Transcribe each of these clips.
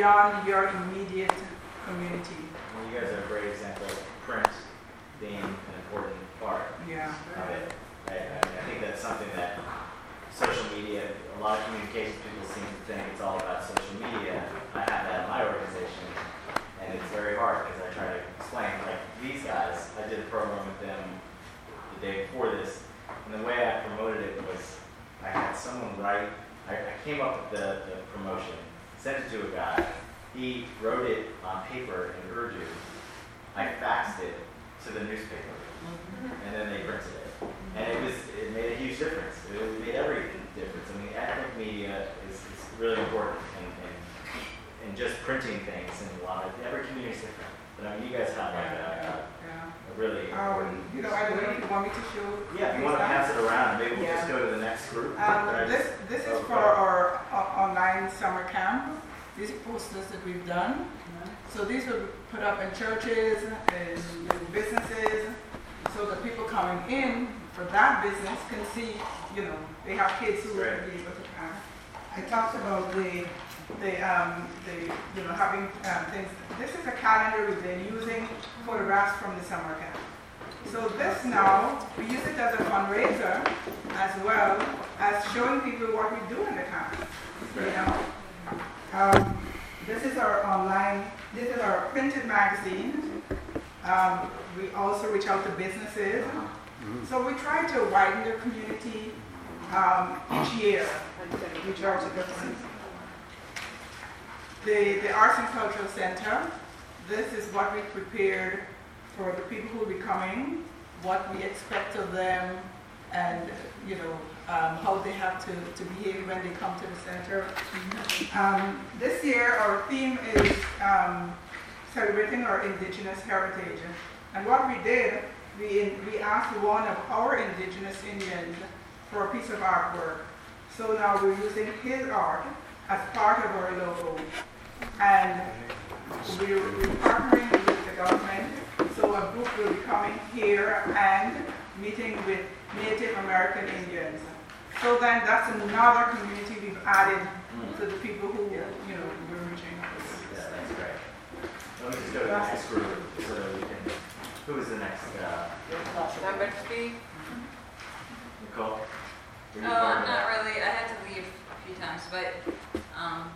beyond your immediate community. And you guys are a great example of print being an important part Yeah. of it. I, I I think that's something that social media, a lot of communication people seem to think it's all about social media. I have that in my organization, and it's very hard because I try to explain, like these guys, I did a program with them the day before this, and the way I promoted it was I had someone write, I, I came up with the, the promotion, sent it to a guy, he wrote it on paper in Urdu, I faxed it to the newspaper, mm-hmm. and then they printed it. And it was, it made a huge difference. It made every difference. I mean, ethnic media is, is really important in, in, in just printing things and a lot of, every community is different. But I mean, you guys have like uh, a, Yeah. a, a really Um, you know, I don't know you want me to show. Yeah, if you want to pass it around, maybe we'll Yeah. just go to the next group. Um, this, this is for our online summer camp. These are posters that we've done. So these were put up in churches and in businesses, so that people coming in for that business can see, you know, they have kids who Right. be able to come. I talked about the, the, um, the, you know, having um, things. This is a calendar we've been using photographs from the summer camp. So this now, we use it as a fundraiser as well as showing people what we do in the camp. You know? Um, this is our online, this is our printed magazine. Um, we also reach out to businesses. So we try to widen the community um, each year. We try to different. The, the Arts and Cultural Center, this is what we prepared for the people who will be coming, what we expect of them, and, you know, um, how they have to, to behave when they come to the center. Um, this year, our theme is um, celebrating our indigenous heritage. And what we did, we, we asked one of our indigenous Indians for a piece of artwork. So now we're using his art as part of our logo. And we're, we're partnering with the government. So a group will be coming here and meeting with Native American Indians. So then that's another community we've added to the people who, you know, we're reaching out to. Yeah, that's great. Let me just go to the next group so that we can, who is the next, uh, Number three, Nicole? Were you Oh, part of not really. I had to leave a few times, but um,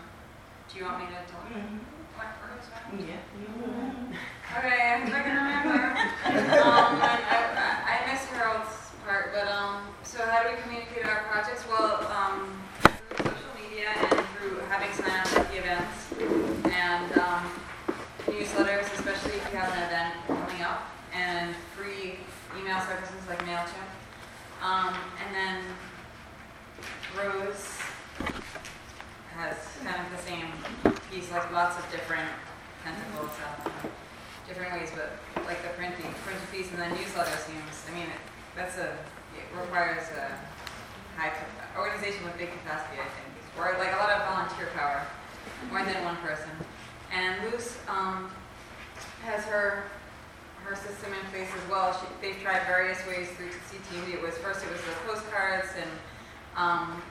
do you want me to talk? What first? Okay, if I can remember. um, I, missed Harold's part, but um, so how do we communicate our projects? Well, um, through social media and through having sign-ups at the events and um, newsletters, especially if you have an event coming up, and free email services like MailChimp. Um, and then Rose has kind of the same piece, like lots of different tentacles, um, different ways, but like the printing, printed piece and then newsletter seems, I mean, it- that's a, it requires a high, organization with big capacity, I think, or like a lot of volunteer power, more than one person. And Luce, um, has her, her system in place as well. She, they've tried various ways through CTV. It was, first it was the postcards and, um,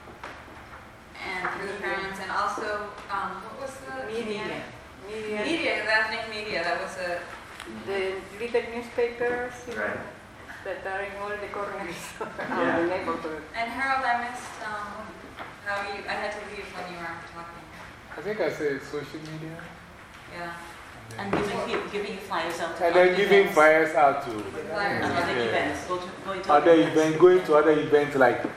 and through the parents, and also, um, what was the? media. Media, Media, the ethnic media, that was a, the little newspapers you know, Right. that are in all the corners Yeah. of the neighborhood. and Harold, I missed, um, how you, I had to leave when you were talking, I think I said social media. yeah. And giving, giving flyers out to And then other giving events. flyers out to Flyers. And other Yeah. events, go to, going to other events, going to other events like, And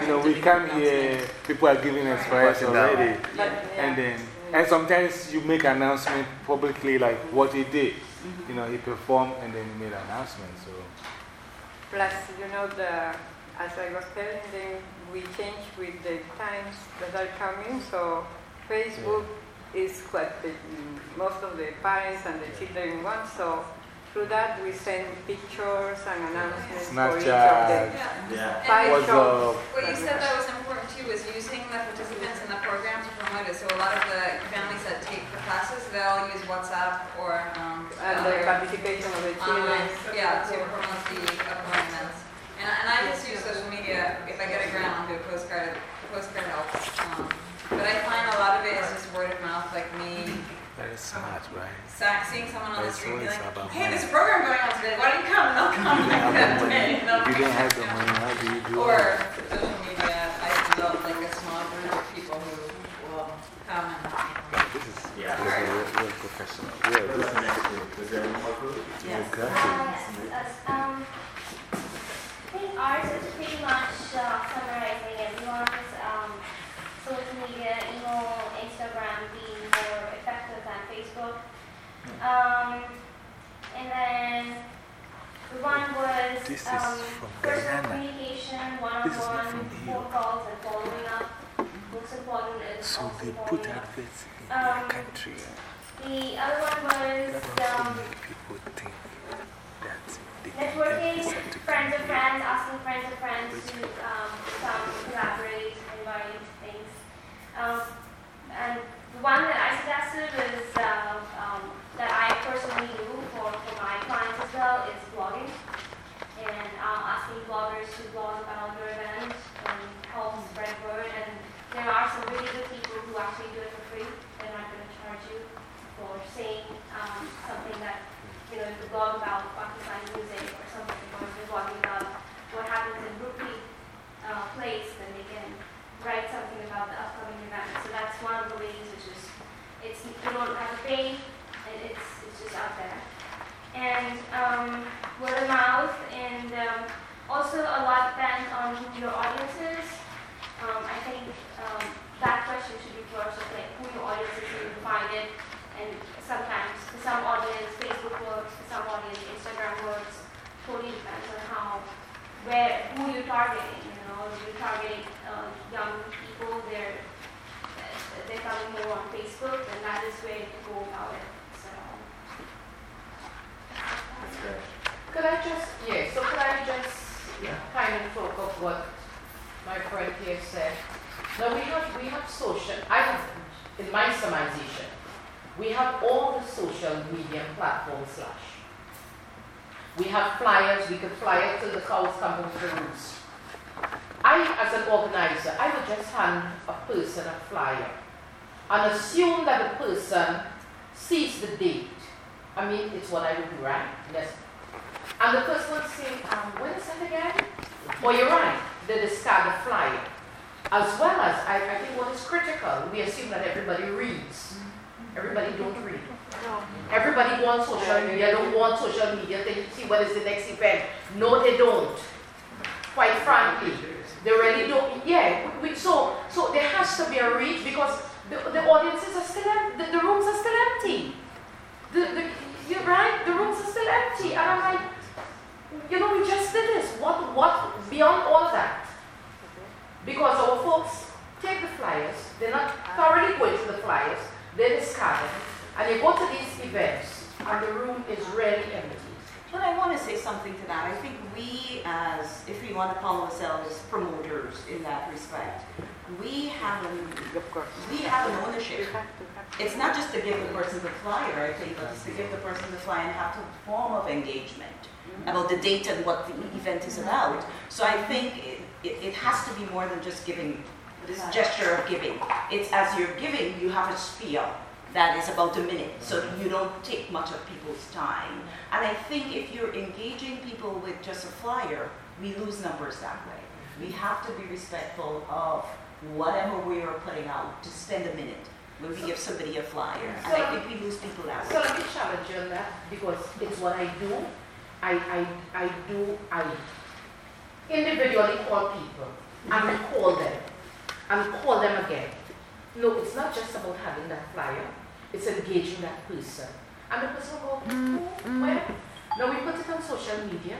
you know, we come here, people are giving us flyers already. But, And then, and sometimes you make announcement publicly like what he did. You know, he performed and then he made an announcement. So, plus, you know, the, as I was telling them, we change with the times that are coming, so Facebook is what the, most of the parents and the children want, so through that we send pictures and announcements for each of Snapchat. them. Yeah. Yeah. And Five what's shows. What you said that was important too was using the participants in the program to promote it. So a lot of the families that take the classes, they'll use WhatsApp or um, And the participation of the children. online, yeah, to promote the appointments. And, and I just use social media. If I get a grant, I'll do a postcard. The postcard helps. Um, but I find a lot of it is just word of mouth, like me Very smart, right? seeing someone on the street be like, hey, a program going on today. Why don't you come? And they'll come You like don't that have the money. day. and they'll If you bring don't have the stuff. money, how do you do Or it? social media, I developed like a small group of people who will come and. This is Yeah. this is real, real professional. Yeah, What's this the next group? Is there one more group? Yes. is Um, exactly. yes, um, I think ours is pretty much uh, summarizing everyone's um, social media, email, Instagram being more effective than Facebook. Um, and then the one was This is um, from personal Guyana. communication, This is not one-on-one, from here. phone calls, and following up. Most important is So also they put following up. adverts in Um, their country. The other one was That also um, make people think that they can Networking, get this to friends of come here. friends, asking friends of friends to um, come collaborate, invite things. Um, and the one that I suggested is uh, um, that I personally do for, for my clients as well is blogging. And um, asking bloggers to blog about your event and help spread word. And there are some really good people who actually do it for free. They're not going to charge you for saying um, something that you know, if you blog about Pakistani music or something, or if you're blogging about what happens in Brooklyn uh, place, then they can write something about the upcoming event. So that's one of the ways which is, it's, you don't have to pay, and it's, it's just out there. And um, word of mouth, and um, also a lot depends on who your audience is. Um, I think um, that question should be first, of like who your audience is, and you find it. And sometimes, for some audience, Facebook works, for some audience, Instagram works. Totally depends on how, where, who you're targeting. You know, if you're targeting uh, young people, they're they're coming more on Facebook, and that is where to go about it. So. That's great. Could I just, yeah, so could I just Yeah. kind of talk of what my friend here said? Now, we have, we have social, I have, in my summarization, we have all the social media platforms slash. We have flyers, we could fly it till the cows come home to. I, as an organizer, I would just hand a person a flyer and assume that the person sees the date. I mean, it's what I would do, right? Yes. And the person would say, um, when is that again? Well, you're right, they discard the flyer. As well as, I, I think what is critical, we assume that everybody reads. Everybody don't read. Everybody wants social media, don't want social media to see when is the next event. No, they don't. Quite frankly, they really don't. Yeah, we, so so there has to be a reach because the, the audiences are still the, the rooms are still empty. The, the, you're right, the rooms are still empty. And I'm like, you know, we just did this. What, what, beyond all that? Because our folks take the flyers, they're not thoroughly going through the flyers, they discard them, and you go to these events, and the room is really empty. But I want to say something to that. I think we, as, if we want to call ourselves promoters in that respect, we have an, Of course. we have an ownership. You have to have It's not just to give the person the flyer, I think, but it's to give the person the flyer and have some form of engagement about the date and what the event is about. So I think it, it, has to be more than just giving, this gesture of giving. It's as you're giving, you have a spiel that is about a minute, so you don't take much of people's time. And I think if you're engaging people with just a flyer, we lose numbers that way. We have to be respectful of whatever we are putting out to spend a minute when we give somebody a flyer. And I think we lose people that So way. let me challenge you on that because it's what I do. I, I, I do, I individually call people and recall them and call them again. No, it's not just about having that flyer, it's engaging that person. And the person will go, hmm, who, where? Now we put it on social media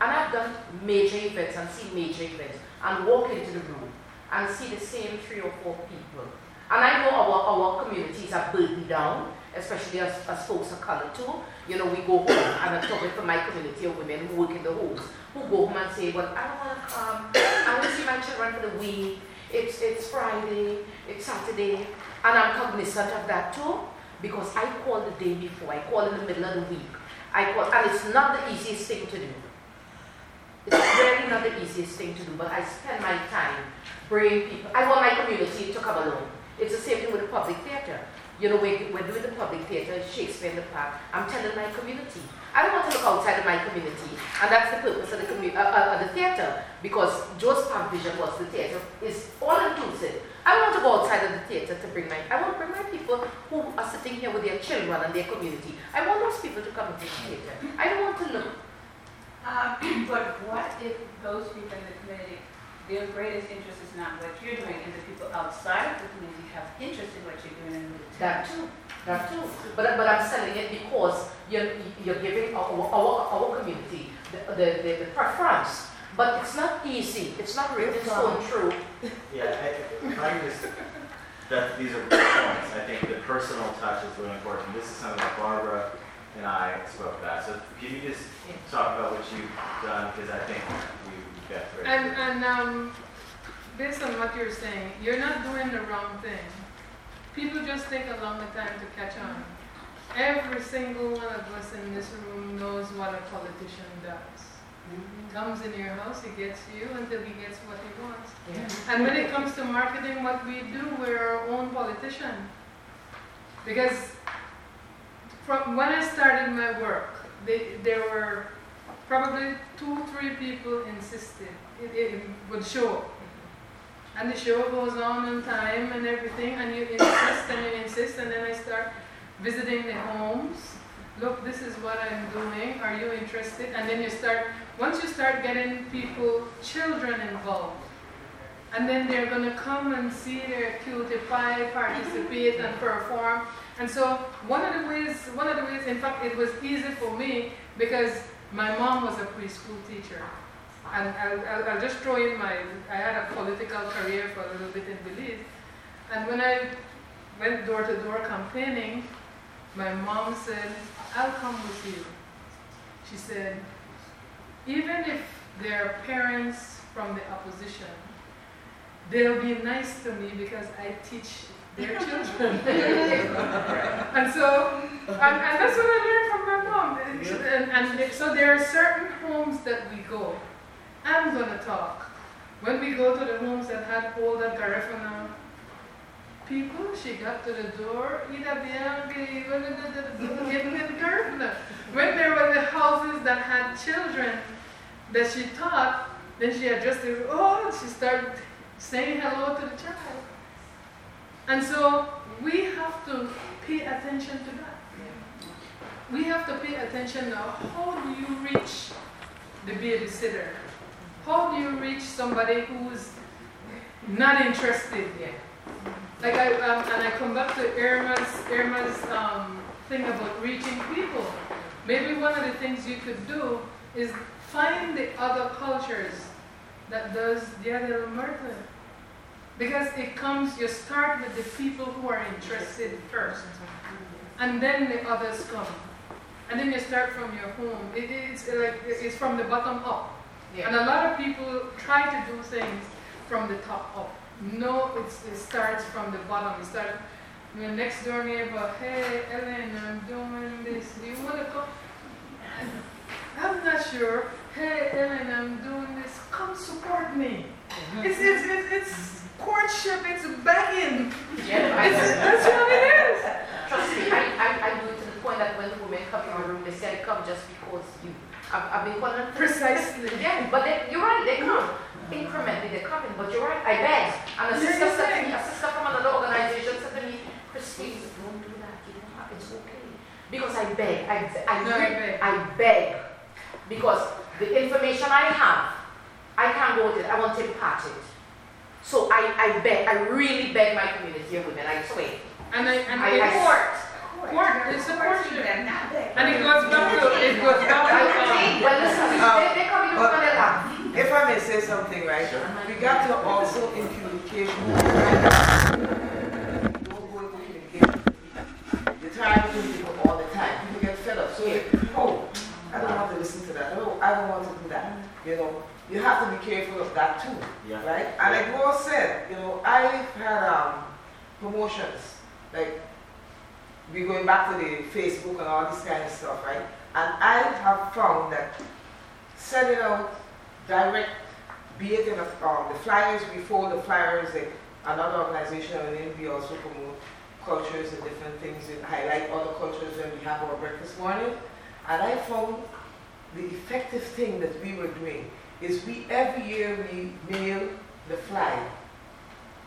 and I've done major events and seen major events and walk into the room and see the same three or four people. And I know our, our communities are burdened down, especially as, as folks of color too. You know, we go home, and I'm talking for my community of women who work in the homes, who go home and say, well, I don't want to come, I want to see my children for the week, it's, it's Friday, it's Saturday, and I'm cognizant of that too, because I call the day before, I call in the middle of the week, I call, and it's not the easiest thing to do. It's really not the easiest thing to do, but I spend my time bringing people. I want my community to come along. It's the same thing with the public theater. You know, we, we're doing the public theater, Shakespeare in the Park. I'm telling my community. I don't want to look outside of my community. And that's the purpose of the, commu- uh, uh, the theater. Because Joe Papp's vision was the theater is all inclusive. I don't want to go outside of the theater to bring my, I want to bring my people who are sitting here with their children and their community. I want those people to come into the theater. I don't want to look Um, But what if those people in the community, their greatest interest is not what you're doing, and the people outside of the community have interest in what you're doing and That too, that too. But, but I'm selling it because you're, you're giving our, our, our community the, the, the, the preference. But it's not easy, it's not written in stone true. Yeah, I, if I just, that, these are good points. I think the personal touch is really important. This is something that Barbara and I spoke about. So can you just talk about what you've done, because I think we've. And, and um, based on what you're saying, you're not doing the wrong thing. People just take a longer time to catch on. Every single one of us in this room knows what a politician does. He comes in your house, he gets you until he gets what he wants. And when it comes to marketing, what we do, we're our own politician. Because from when I started my work, they, there were probably two, three people insisted it, it would show up. And the show goes on in time and everything, and you insist and you insist, and then I start visiting the homes. Look, this is what I'm doing. Are you interested? And then you start, once you start getting people, children involved, and then they're going to come and see their cutie pie, participate and perform. And so one of the ways, one of the ways, in fact, it was easy for me because my mom was a preschool teacher. And I'll, I'll, I'll just throw in my, I had a political career for a little bit in Belize. And when I went door to door campaigning, my mom said, I'll come with you. She said, even if they're parents from the opposition, they'll be nice to me because I teach their children. and so, and, and that's what I learned from my mom. And, and so there are certain homes that we go. I'm going to talk. When we go to the homes that had all that Garifuna people, she got to the door, Ida Bianchi, Garifuna. When there were the houses that had children that she taught, then she addressed it, oh, she started saying hello to the child. And so we have to pay attention to that. We have to pay attention now. How do you reach the babysitter? How do you reach somebody who's not interested yet? Like I, um, and I come back to Irma's, Irma's um, thing about reaching people. Maybe one of the things you could do is find the other cultures that does the other Muerte. Because it comes, you start with the people who are interested first, and then the others come. And then you start from your home. It, it's like it's from the bottom up. Yeah. And a lot of people try to do things from the top up. No, it starts from the bottom. It starts, your next door neighbor, hey, Ellen, I'm doing this. Do you want to come? I'm not sure. Hey, Ellen, I'm doing this. Come support me. It's, it's, it's, it's courtship, it's begging. Yeah, It's, that's what it is. trust me, I, I, I do it to the point that when the women come in my room, they say, I come just because you. I've, I've been calling them Precisely. Yeah, but they, you're right, they come. Incrementally, they're coming, but you're right, I beg. And a sister said to me, a sister from another organization said to me, Christine, don't do that, you don't have, it's okay. Because I beg, I, I, No, beg, beg. I beg. Because the information I have, I can't go with it, I want to impart it. So I, I beg, I really beg my community of women, I swear. And I, and I, it's, I court. court, it's a courtship. them. And it goes back to, it goes back to, um, Well, listen, they, they come in and they. If I may say something, right? We got to also in communication. Don't go into communication. You try to do people all the time. People get fed up. So, like, oh, I don't want to listen to that. No, I don't want to do that. You know, you have to be careful of that too, Yeah. right? And like Rose said, you know, I've had um, promotions, like we're going back to the Facebook and all this kind of stuff, right? And I have found that sending out direct, be it in the, um, the flyers before the flyers, like another organization and then we also promote, cultures and different things and highlight other cultures when we have our breakfast morning. And I found the effective thing that we were doing is we every year we mail the fly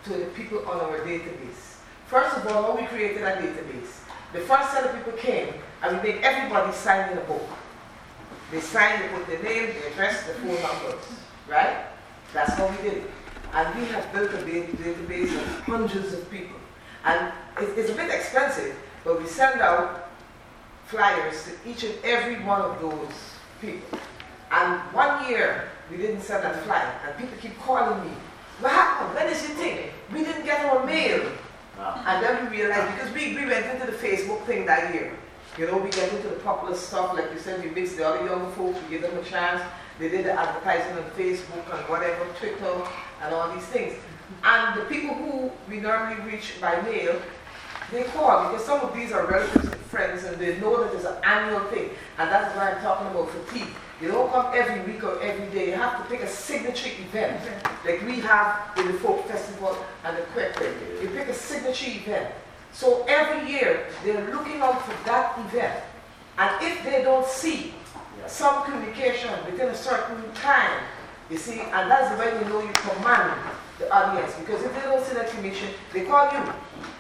to the people on our database. First of all, when we created a database, the first set of people came and we made everybody sign in a book. They signed, they put their name, their address, the phone numbers, right? That's how we did it. And we have built a database of hundreds of people. And it- it's a bit expensive, but we send out flyers to each and every one of those people. And one year, we didn't send that flyer, and people keep calling me. What happened? When is your thing? We didn't get our mail. Wow. And then we realized, because we, we went into the Facebook thing that year. You know, we get into the popular stuff, like you said, we mix the other young folks, we give them a chance. They did the advertising on Facebook and whatever, Twitter, and all these things. And the people who we normally reach by mail, they call because some of these are relatives and friends and they know that it's an annual thing. And that's why I'm talking about fatigue. You don't come every week or every day. You have to pick a signature event, like we have in the folk festival and the quick. You pick a signature event. So every year they're looking out for that event. And if they don't see some communication within a certain time, you see, and that's when you know you command the audience. Because if they don't see that communication, they call you.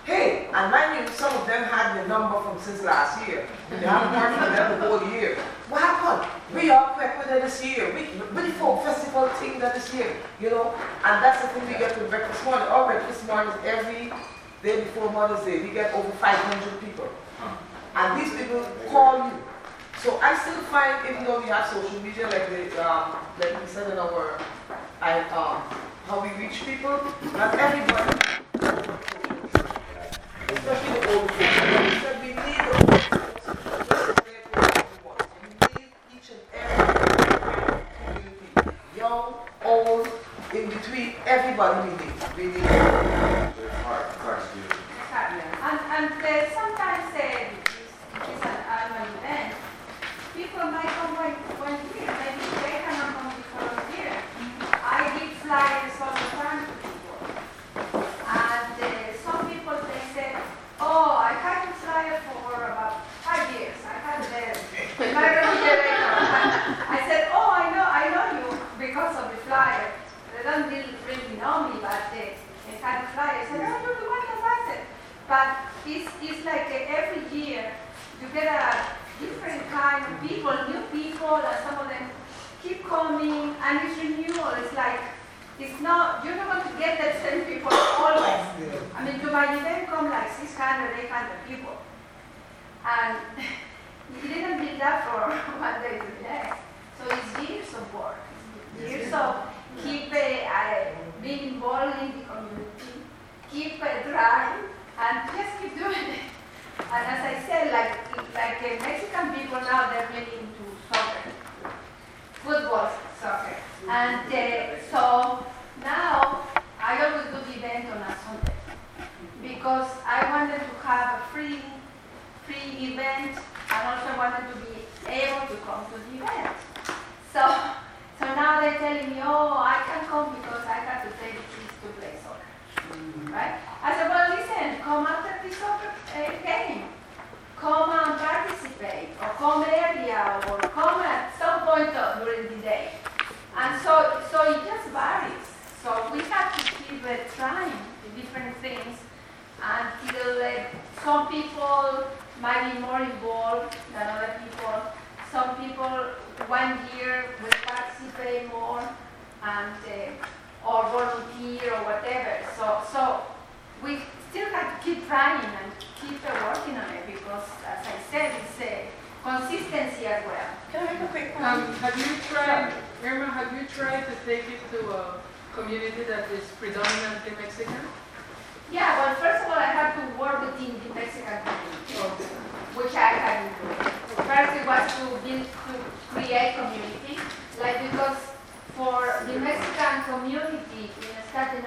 Hey, and mind you, some of them had the number from since last year. They haven't heard from them the whole year. What happened? We all quick with it this year. We, we folk festival thing that this year, you know. And that's the thing we get with breakfast morning. Our breakfast morning is every day before Mother's Day. We get over 500 people. And these people call you. So I still find, even though we have social media, like, the, um, like we said in our, I, um, how we reach people, not everybody, especially the old kids.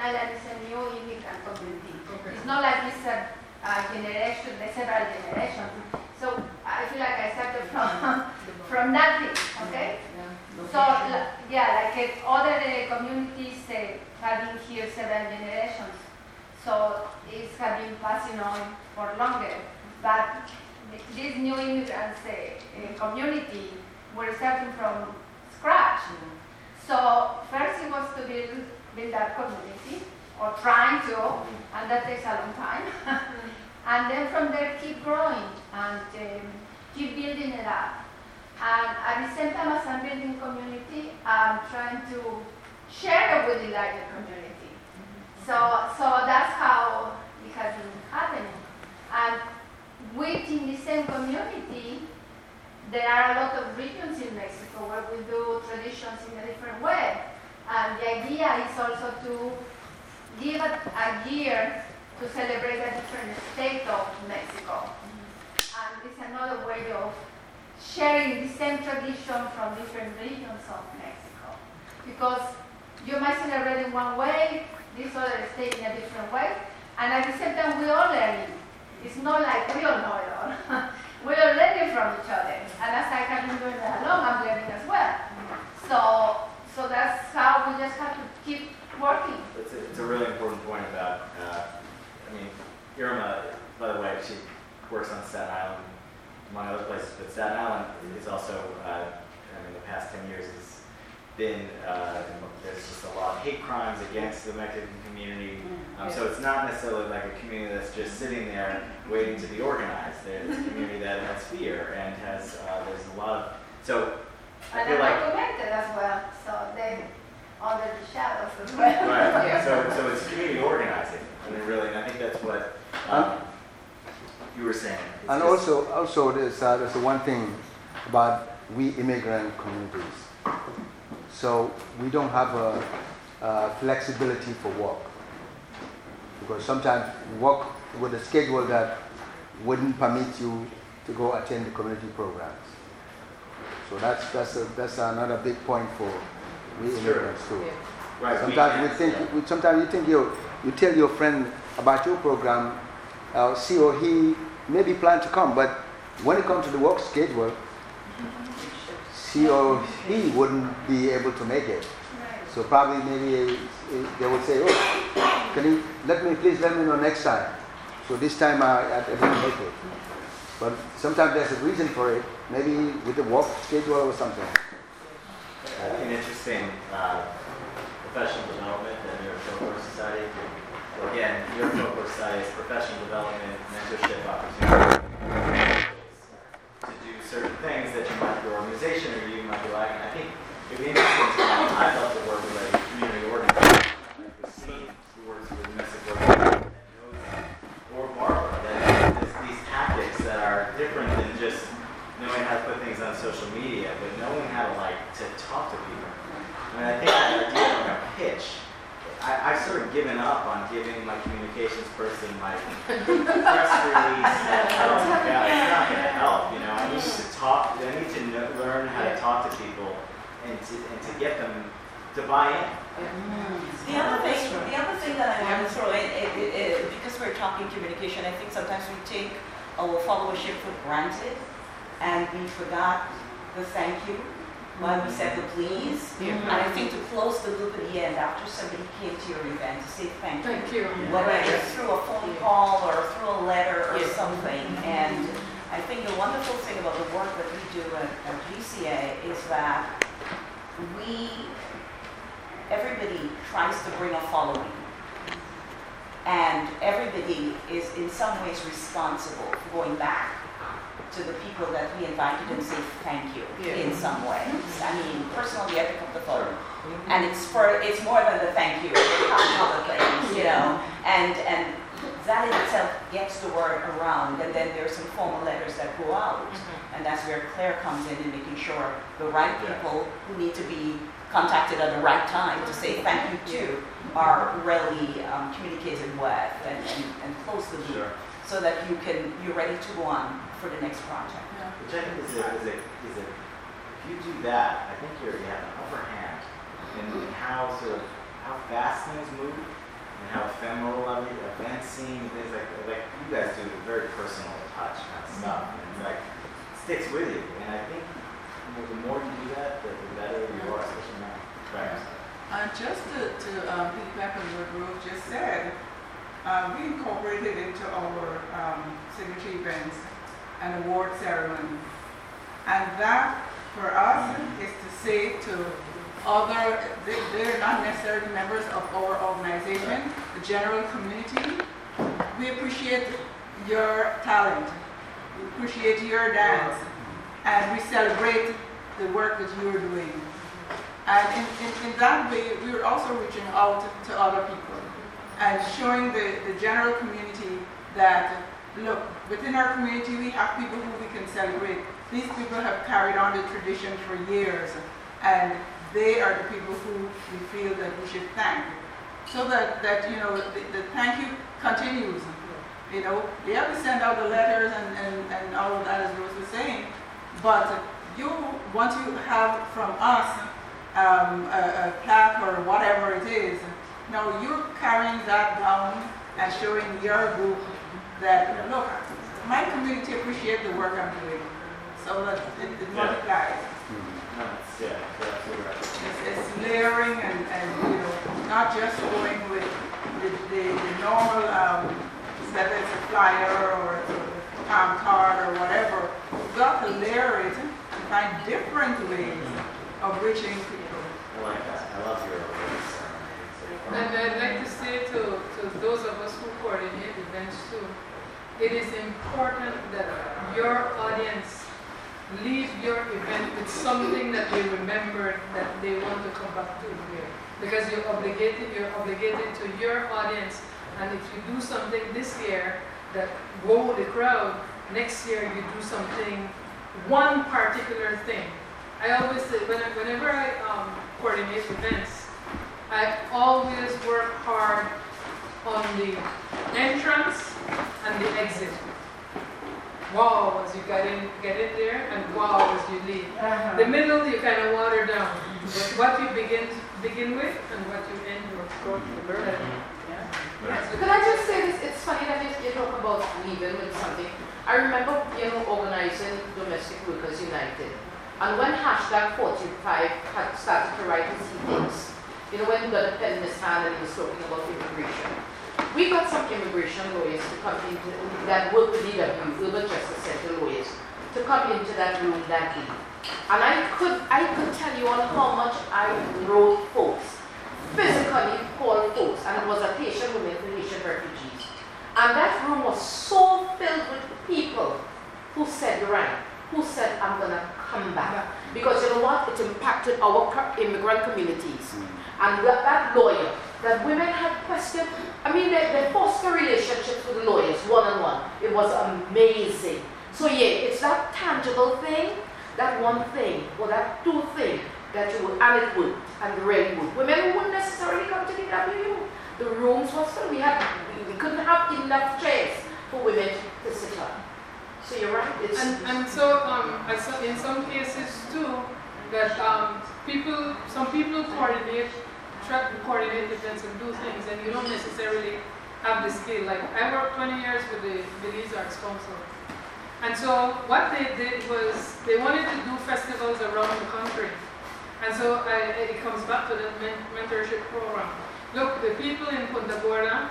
Is a new immigrant community. It's not like it's a, a generation, several generations. So I feel like I started from from nothing, okay? So la- yeah, like uh, other uh, communities uh, have been here several generations. So it's have been passing on for longer. But th- this new immigrants uh, uh, community were starting from scratch. So first it was to build, build that community, or trying to, and that takes a long time. and then from there keep growing and um, keep building it up. And at the same time as I'm building community, I'm trying to share it with the larger community. So, so that's how it has been happening. And within the same community, there are a lot of regions in Mexico where we do traditions in a different way. And the idea is also to give a, a year to celebrate a different state of Mexico. And it's another way of sharing the same tradition from different regions of Mexico. Because you might celebrate in one way, this other state in a different way, and at the same time we all learning. It's not like we all know it all. we are learning from each other. And as I have been doing that alone, I'm learning as well. So so that's how we just have to keep working. It's a, it's a really important point about, uh, I mean, Irma, by the way, she works on Staten Island, among other places, but Staten Island is also, uh, I mean, the past 10 years has been, uh, there's just a lot of hate crimes against the Mexican community. Um, so it's not necessarily like a community that's just sitting there waiting to be organized. It's a community that has fear and has, uh, there's a lot of, so I And feel like documented as well, so they under the shadows as well. Right. So, so it's community organizing. I mean, really, and I think that's what um, you were saying. It's And also, also there's, uh, there's one thing about we immigrant communities. So we don't have a, a flexibility for work. Because sometimes work with a schedule that wouldn't permit you to go attend the community programs. So that's, that's, a, that's another big point for we Sure. immigrants too. Right. Sometimes we can't- think, we, sometimes you think you, you tell your friend about your program, uh, she or he maybe plan to come, but when it comes to the work schedule, she or he wouldn't be able to make it. So probably maybe uh, they would say, oh, can you let me, please let me know next time. So this time I, I didn't make it. But sometimes there's a reason for it, maybe with the work schedule or something. Interesting uh, professional development New York Folklore Society. So again, York Folklore Society is professional development, mentorship opportunities to do certain things that you might, your organization or you might be lacking. I think it'd be interesting to know, I'd love to work with a community organizer, like Christine, who works with Domestic Work, or Barbara, that has these tactics that are different than just knowing how to put things on social media, but knowing how to like to talk to people. I mean, I think that idea of a pitch. I, I've sort of given up on giving my communications person my press release. Oh my God, it's not going to help. You know, I need to talk. I need to know, learn how to talk to people and to and to get them to buy in. The other thing, the other thing that I want to throw in, it, it, it, because we're talking communication, I think sometimes we take our followership for granted, and we forgot the thank you while we said the please. And I think to close the loop at the end, after somebody came to your event, to say thank you. Thank you. Whether it's through a phone call or through a letter or something. Mm-hmm. And I think the wonderful thing about the work that we do at, at GCA is that we, everybody tries to bring a following. And everybody is in some ways responsible for going back to the people that we invited and say thank you in some way. I mean, personally, I pick up the phone. And it's for, it's more than the thank you, it's a things, you know? And, and that in itself gets the word around, and then there's some formal letters that go out. And that's where Claire comes in and making sure the right people who need to be contacted at the right time to say thank you to are really um, communicated with and, and, and close the loop Sure. so that you can, you're ready to go on for the next project. Which I think is a, is a, is a, if you do that, I think you're, you have an upper hand in, in how sort of, how fast things move and how ephemeral every event seem, things like, like you guys do a very personal touch kind of stuff. And it's like, sticks with you. And I think you know, the more you do that, the, the better you are, especially now. Right. Uh, just to, to um, piggyback on what Ruth just said, um, we incorporated into our um, signature events an award ceremony. And that, for us, is to say to other, they, they're not necessarily members of our organization, the general community, we appreciate your talent, we appreciate your dance, and we celebrate the work that you're doing. And in, in, in that way, we are also reaching out to other people and showing the, the general community that, look, within our community we have people who we can celebrate. These people have carried on the tradition for years, and they are the people who we feel that we should thank. So that, that you know, the, the thank you continues. You know, we have to send out the letters and, and, and all of that, as Rose was saying, but you, once you have from us um, a, a plaque or whatever it is, now you're carrying that down and showing your group that, look, my community appreciate the work I'm doing. So that it, it multiplies. No, it's, yeah, absolutely right. It's, it's layering and, and, you know, not just going with the, the, the normal, um, whether it's a flyer or it's a palm card or whatever. You've got to layer it and find different ways of reaching people. I like that. I love your words. And I'd like to say to, to those of us who coordinate events too, it is important that your audience leave your event with something that they remember that they want to come back to here. Because you're obligated, you're obligated to your audience. And if you do something this year that with the crowd, next year you do something, one particular thing. I always say, whenever I um, coordinate events, I always work hard on the entrance and the exit. Wow, as you get in, get in there, and wow, as you leave. Uh-huh. The middle you kind of water down, but what you begin begin with and what you end with. Could I just say this? It's funny that you, you talk about leaving with something. I remember, you know, organizing Domestic Workers United. And when hashtag 45 had started to write his things, you know, when he got a pen in his hand and he was talking about immigration, we got some immigration lawyers to come into that work with EW, Urban Justice Center lawyers, to come into that room that day. And I could, I could tell you all how much I wrote folks, physically called folks, and it was a Haitian woman for Haitian refugees. And that room was so filled with people who said, right, who said, I'm going to come back. Because you know what? It impacted our immigrant communities. Mm. And that, that lawyer, that women had questioned, I mean, they, they foster relationships with lawyers, one on one. It was amazing. So, yeah, it's that tangible thing, that one thing, or that two thing that you would, and it would, and really would. Women wouldn't necessarily come to the WU. The rooms was full. We had, we, we couldn't have enough chairs for women to sit on. So you're right. It's, And, and so, um, in some cases too, that um, people, some people coordinate, to coordinate events and do things, and you don't necessarily have the skill. Like I worked 20 years with the Belize Arts Council, and so what they did was they wanted to do festivals around the country, and so I, it comes back to the men- mentorship program. Look, the people in Punta Gorda,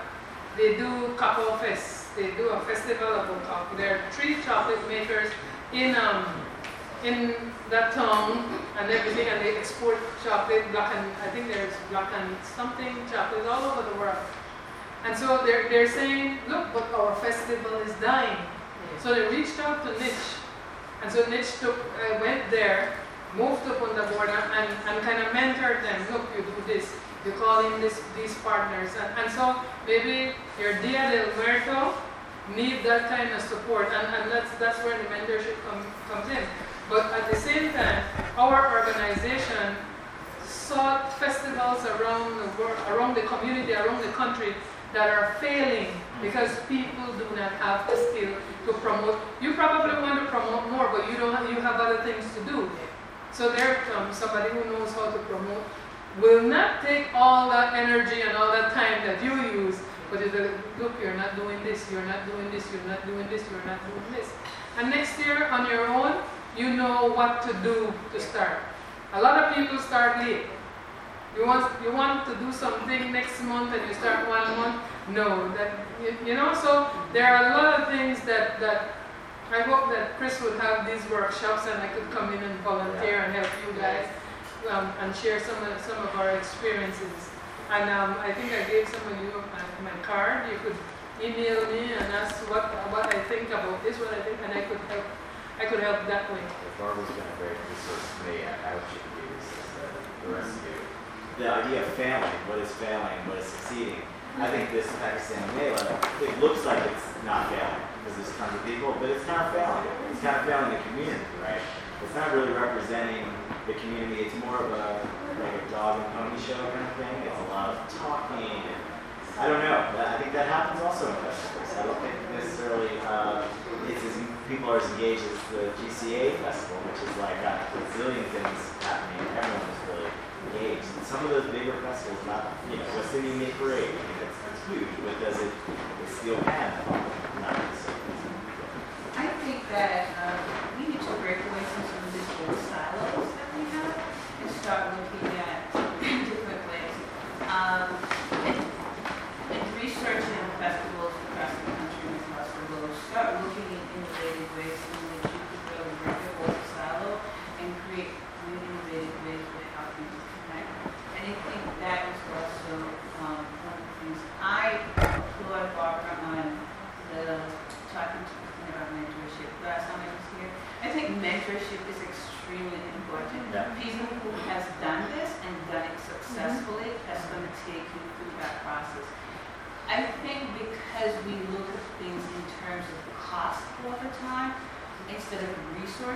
they do Cacao Fest. They do a festival of cacao. There are three chocolate makers in um, in that town and everything, and they export chocolate, black and I think there's black and something chocolate all over the world. And so they're, they're saying, look, but our festival is dying. So they reached out to NICH. And so NICH took, uh, went there, moved to Punta Gorda, and, and kind of mentored them. Look, you do this. You call in this, these partners. And, and so maybe your Dia del Muerto need that kind of support. And, and that's, that's where the mentorship come, comes in. But at the same time, our organization sought festivals around the world, around the community, around the country that are failing because people do not have the skill to promote. You probably want to promote more, but you don't. You have other things to do. So there comes somebody who knows how to promote. Will not take all that energy and all that time that you use, but it will, look, you're not doing this, you're not doing this, you're not doing this, you're not doing this. And next year on your own, you know what to do to start. A lot of people start late. You want, you want to do something next month and you start one month, No. that, you, you know, so there are a lot of things that, that I hope that Chris would have these workshops and I could come in and volunteer and help you guys um, and share some of, some of our experiences. And um, I think I gave some of you my, my card. You could email me and ask what, what I think about this, what I think, and I could help, I could help that way. If Barbara's been a great resource to me, I I hope she can be this as the, the rest of you. The idea of failing, what is failing, what is succeeding. I think this Pakistan Mela, it looks like it's not failing because there's tons of people, but it's not failing. It's kind of failing the community, right? It's not really representing the community. It's more of a like a dog and pony show kind of thing. It's a lot of talking and I don't know. I think that happens also in festivals. I don't think necessarily uh, it's as people are as engaged as the GCA festival, which is like a zillion things happening. Everyone is really engaged. And some of those bigger festivals, not you know, West Indian Day Parade. I mean, it's, it's huge, but does it? It's the can not. I think that uh, we need to break away from some of these old silos that we have and start looking at different ways. Um, and, and researching festivals across the country and across the globe, start looking at innovative ways in which you could really break the old silo and create new innovative ways of how people connect. And I think that is also um, one of the things I applaud Barbara on the talking to me about mentorship last time I was here. I think mentorship is extremely important. Yeah. People who has done this and done it successfully has going to take you through that process. I think because we look at things in terms of cost over time instead of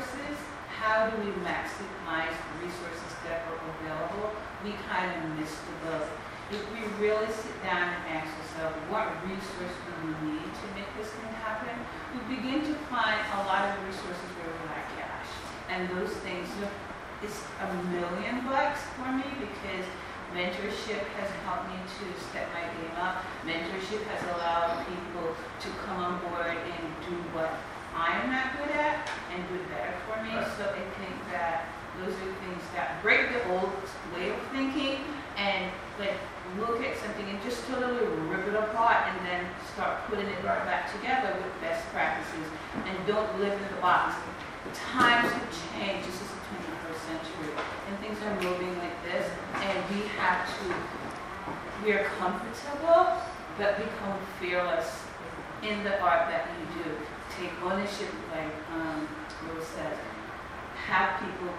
resources, how do we maximize the resources that are available? We kind of miss the boat. If we really sit down and ask ourselves, what resource do we need to make this thing happen? We begin to find a lot of resources where we lack cash. And those things, look, it's a million bucks for me because mentorship has helped me to step my game up. Mentorship has allowed people to come on board and do what I'm not good at and do better for me. Right. So I think that those are things that break the old way of thinking and like look at something and just totally rip it apart and then start putting it Right. back together with best practices and don't live in the box. Times have changed. This is the 21st century and things are moving like this and we have to, we are comfortable but become fearless in the art that you do. Take ownership like um, Rose says. Have people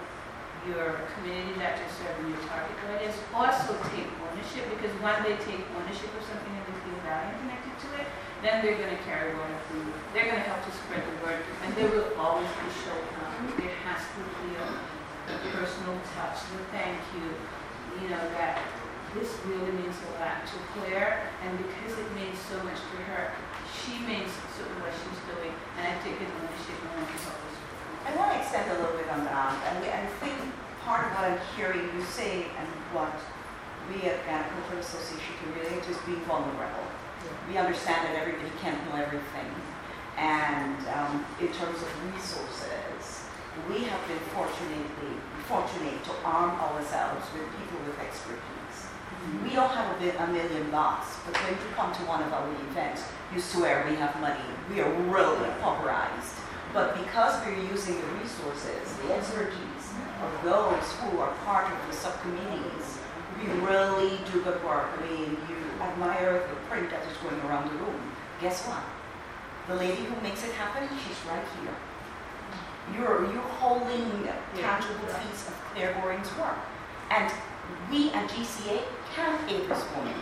your community that you're serving, your target audience, also take ownership because when they take ownership of something and they feel value connected to it, then they're going to carry water through. They're going to help to spread the word, and there will always be showing up. There has to be a, a personal touch, the thank you, you know, that this really means a lot to Claire, and because it means so much to her, she means so what she's doing, and I take it ownership and want to help us. I want to extend a little bit on that. And I think part of what I'm hearing you say and what we at Ghana Cultural Association can relate to is being vulnerable. We understand that everybody can't know everything. And um, in terms of resources, we have been fortunately fortunate to arm ourselves with people with expertise. We don't have a, a million bucks, but when you come to one of our events, you swear we have money. We are really pulverized. But because we're using the resources, the expertise of those who are part of the subcommittees, we really do good work. I mean, you admire the print that is going around the room. Guess what? The lady who makes it happen, she's right here. You're, you're holding tangible piece of Claire Goring's work. And we at GCA pay this woman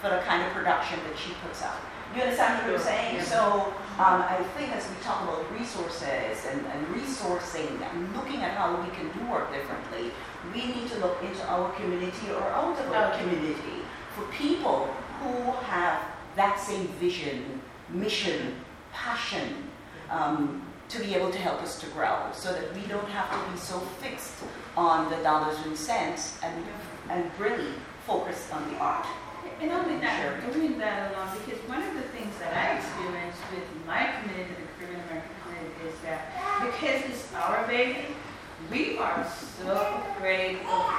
for the kind of production that she puts out. You understand what I'm saying? So um, I think as we talk about resources and, and resourcing and looking at how we can do work differently, we need to look into our community or out of our community for people who have that same vision, mission, passion um, to be able to help us to grow so that we don't have to be so fixed on the dollars and cents and, and really focused on the art. And only Sure. that, doing that along, because one of the things that I experienced with my community, the Caribbean American community, is that because it's our baby, we are so afraid of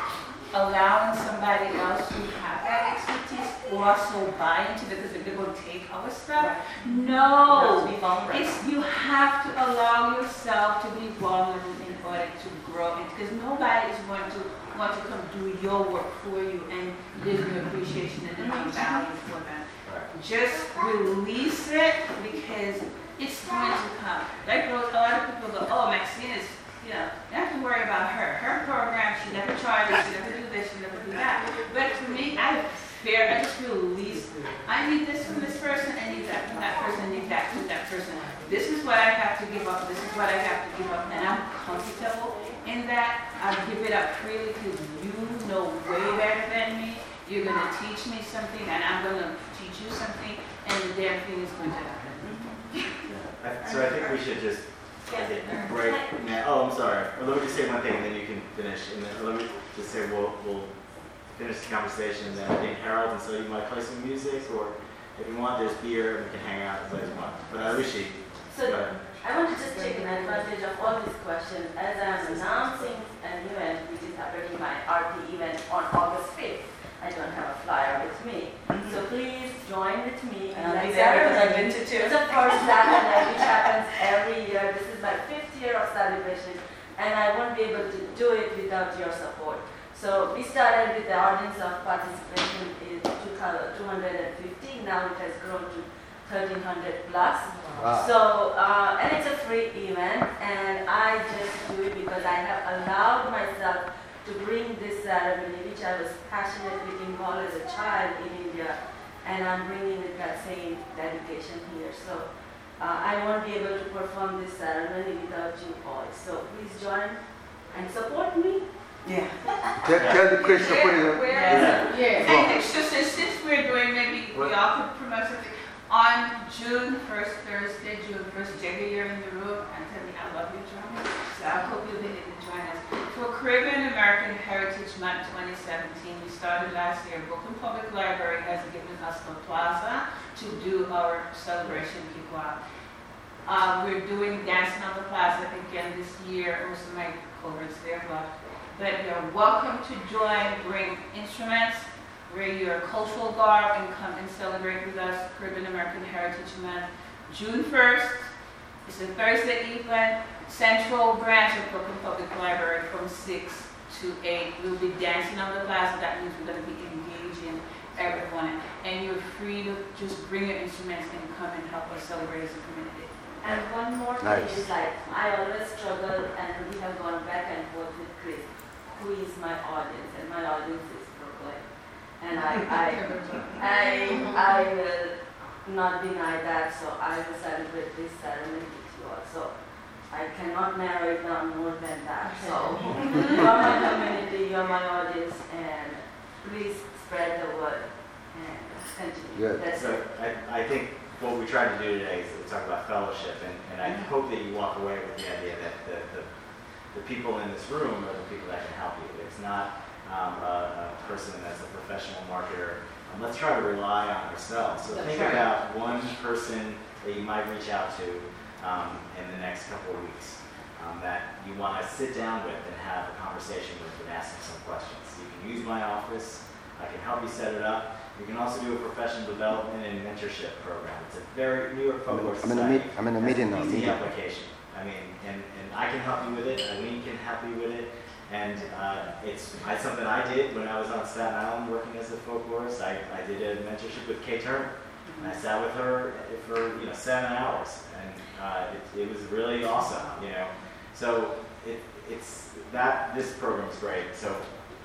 allowing somebody else who have that expertise also buy into because they're going to take our stuff. Have No, to be vulnerable. it's, you have to allow yourself to be vulnerable in order to grow, it because nobody is going to want to come do your work for you and give you appreciation and then value for them. Right. Just release it because it's going to come. Like a lot of people go, oh, Maxine is, you know, you have to worry about her. Her program, she never charges, she never do this, she never do that. But for me, I fear, I just release. I need this from this person, I need that from that person, I need that from that person. This is what I have to give up, this is what I have to give up, and I'm comfortable in that. I give it up freely because you know way better than me. You're gonna teach me something, and I'm gonna teach you something, and the damn thing is going to happen. So I think we should just break now. Oh, I'm sorry. Or let me just say one thing, and then you can finish. And then let me just say we'll, we'll finish the conversation. And then I think Harold and so you might play some music, or if you want, there's beer and we can hang out as late as want. But I wish you. So. I want to just take an advantage of all these questions as I'm announcing an event which is happening my RP event on August 5th. I don't have a flyer with me. So please join with me. And I'll be there because I've been to two. It's the first Saturday which happens every year. This is my fifth year of celebration and I won't be able to do it without your support. So we started with the audience of participation is 250. Now it has grown to 1300 plus. Wow. So, uh, and it's a free event, and I just do it because I have allowed myself to bring this ceremony, which I was passionately involved as a child in India, and I'm bringing with that same dedication here. So, uh, I won't be able to perform this ceremony without you all. So, please join and support me. Yeah. Tell, tell the Chris to put it on. Where Yeah. Yeah. And it's just, since since we're doing, maybe we all could promote something. June first, Thursday, June first, Jagger, you're in the room, me I love you, John. So I hope you'll be able to join us. For Caribbean American Heritage Month 2017, we started last year. Brooklyn Public Library has given us the plaza to do our celebration kickoff. Uh, we're doing Dancing on the Plaza again this year. Of my cohorts there left. But you're welcome to join, bring instruments, wear your cultural garb, and come and celebrate with us Caribbean American Heritage Month. June 1st is a Thursday evening, Central Branch of Brooklyn Public Library from 6 to 8. We'll be dancing on the plaza. That means we're going to be engaging everyone. And you're free to just bring your instruments and come and help us celebrate as a community. And one more thing Nice. is like, I always struggle, and we have gone back and forth with Chris, who is my audience, and my audience is Brooklyn. And I, I, I, I will not deny that, so I will celebrate this ceremony with you all. So I cannot narrow it down more than that. So you are my community, you are my audience, and please spread the word and continue. Good. That's So it. I, I think what we tried to do today is to talk about fellowship, and, and I mm-hmm. hope that you walk away with the idea that the, the, the people in this room are the people that can help you. It's not um, a, a person that's a professional marketer. Um, let's try to rely on ourselves. So That's think right. about one person that you might reach out to um, in the next couple of weeks um, that you want to sit down with and have a conversation with and ask them some questions. You can use my office. I can help you set it up. You can also do a professional development and mentorship program. It's a very New York I'm Folk I'm in a Society meet- I'm in a has meeting an now, Easy meeting. application. I mean, and, and I can help you with it. Eileen can help you with it. And uh, it's I, something I did when I was on Staten Island working as a folklorist. I, I did a mentorship with Kay Turner. And I sat with her for you know seven hours, and uh, it, it was really awesome. You know, so it, it's that this program is great. So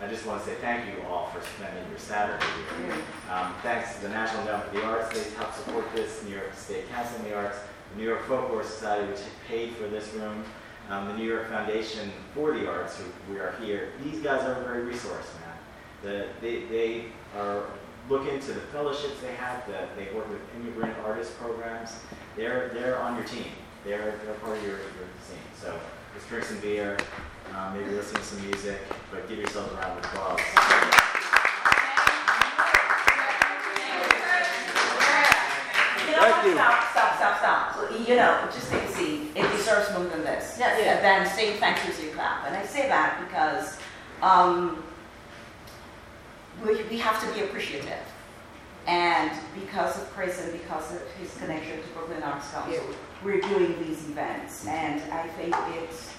I just want to say thank you all for spending your Saturday here. Um, thanks to the National Endowment for the Arts, they helped support this. New York State Council on the Arts, the New York Folklore Society, which paid for this room, um, the New York Foundation for the Arts, who we are here. These guys are very resource, man. The, they, they are look into the fellowships they have. The, they work with immigrant artist programs. They're they're on your team. They're they're part of your, your team. So let's drink some beer, um, maybe listen to some music, but give yourselves a round of applause. You know Thank what? you. Stop, stop, stop, stop. You know, just take a seat. It deserves more than this. Yes. And then say thank you as you clap. And I say that because um, we, we have to be appreciative. And because of Chris and because of his connection to Brooklyn Arts Council, we're doing these events. And I think it's,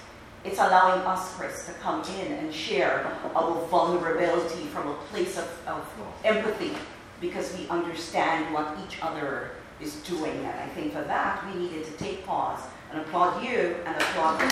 it's allowing us, Chris, to come in and share our vulnerability from a place of, of empathy because we understand what each other is doing. And I think for that, we needed to take pause and applaud you and applaud the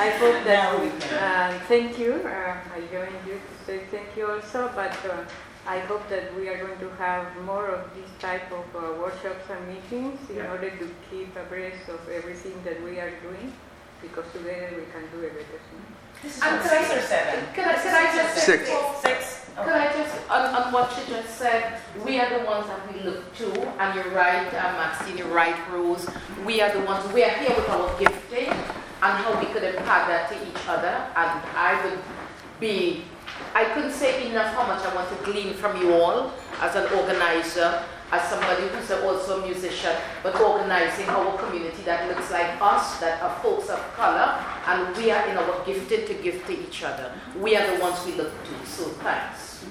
I hope that, uh, thank you, uh, I joined you to say thank you also, but uh, I hope that we are going to have more of this type of uh, workshops and meetings in Yeah. order to keep abreast of everything that we are doing, because together we can do everything. And could I- seven? Could I, could I just say? Six. Six. Could I just, on, on what she just said, we are the ones that we look to, and you're right, uh, Maxine, you're right, Rose. We are the ones, we are here with our gifting and how we could impart that to each other. And I would be, I couldn't say enough how much I want to glean from you all as an organizer, as somebody who's also a musician, but organizing our community that looks like us, that are folks of color, and we are in our gifted to give to each other. We are the ones we look to, so thanks.